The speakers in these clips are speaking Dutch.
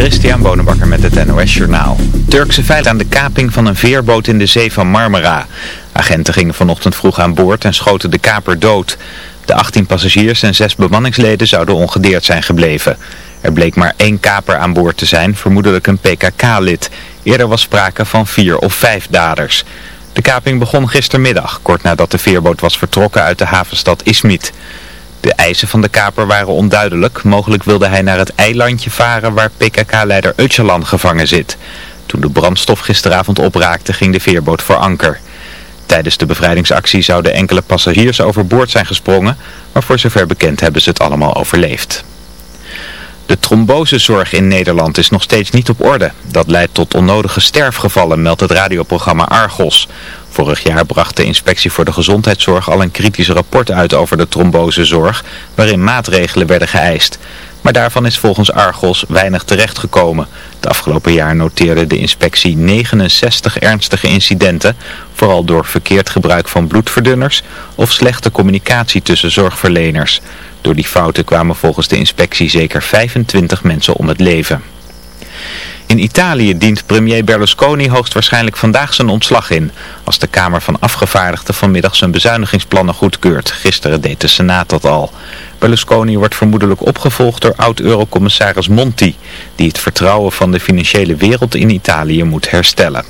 Christian Bonenbakker met het NOS Journaal. Turkse veilig aan de kaping van een veerboot in de zee van Marmara. Agenten gingen vanochtend vroeg aan boord en schoten de kaper dood. De 18 passagiers en 6 bemanningsleden zouden ongedeerd zijn gebleven. Er bleek maar één kaper aan boord te zijn, vermoedelijk een PKK-lid. Eerder was sprake van vier of vijf daders. De kaping begon gistermiddag, kort nadat de veerboot was vertrokken uit de havenstad Izmit. De eisen van de kaper waren onduidelijk. Mogelijk wilde hij naar het eilandje varen waar PKK-leider Öcalan gevangen zit. Toen de brandstof gisteravond opraakte ging de veerboot voor anker. Tijdens de bevrijdingsactie zouden enkele passagiers overboord zijn gesprongen, maar voor zover bekend hebben ze het allemaal overleefd. De trombosezorg in Nederland is nog steeds niet op orde. Dat leidt tot onnodige sterfgevallen, meldt het radioprogramma Argos. Vorig jaar bracht de Inspectie voor de Gezondheidszorg al een kritisch rapport uit over de trombosezorg, waarin maatregelen werden geëist. Maar daarvan is volgens Argos weinig terechtgekomen. De afgelopen jaar noteerde de inspectie 69 ernstige incidenten, vooral door verkeerd gebruik van bloedverdunners of slechte communicatie tussen zorgverleners. Door die fouten kwamen volgens de inspectie zeker 25 mensen om het leven. In Italië dient premier Berlusconi hoogstwaarschijnlijk vandaag zijn ontslag in, als de Kamer van Afgevaardigden vanmiddag zijn bezuinigingsplannen goedkeurt. Gisteren deed de Senaat dat al. Berlusconi wordt vermoedelijk opgevolgd door oud-eurocommissaris Monti, die het vertrouwen van de financiële wereld in Italië moet herstellen.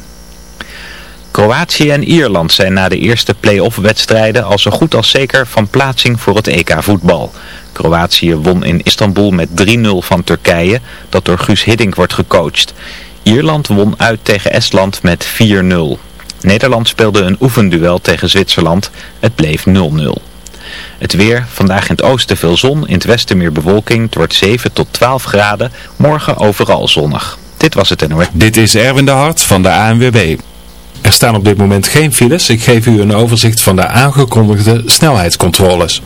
Kroatië en Ierland zijn na de eerste play-off wedstrijden al zo goed als zeker van plaatsing voor het EK voetbal. Kroatië won in Istanbul met 3-0 van Turkije, dat door Guus Hiddink wordt gecoacht. Ierland won uit tegen Estland met 4-0. Nederland speelde een oefenduel tegen Zwitserland, het bleef 0-0. Het weer, vandaag in het oosten veel zon, in het westen meer bewolking, het wordt 7 tot 12 graden, morgen overal zonnig. Dit was het NOS. Dit is Erwin de Hart van de ANWB. Er staan op dit moment geen files. Ik geef u een overzicht van de aangekondigde snelheidscontroles.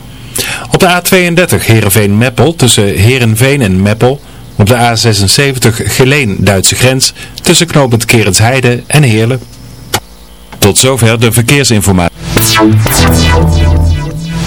Op de A32 Heerenveen-Meppel tussen Heerenveen en Meppel. Op de A76 Geleen-Duitse grens tussen knooppunt Kerensheide en Heerlen. Tot zover de verkeersinformatie.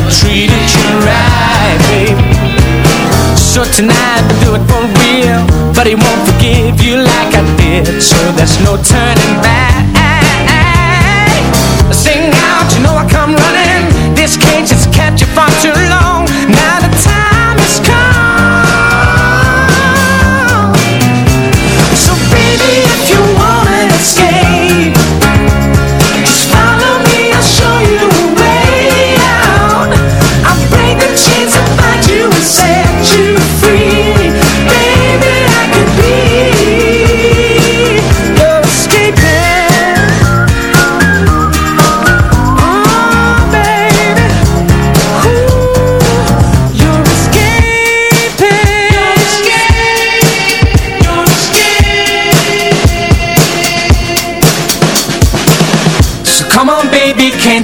Never treated you right, baby So tonight we'll do it for real. But he won't forgive you like I did. So there's no turning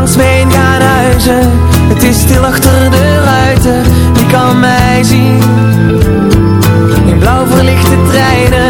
langs me gaan huizen. Het is stil achter de ruiten, wie kan mij zien? In blauw verlichte treinen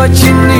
what you need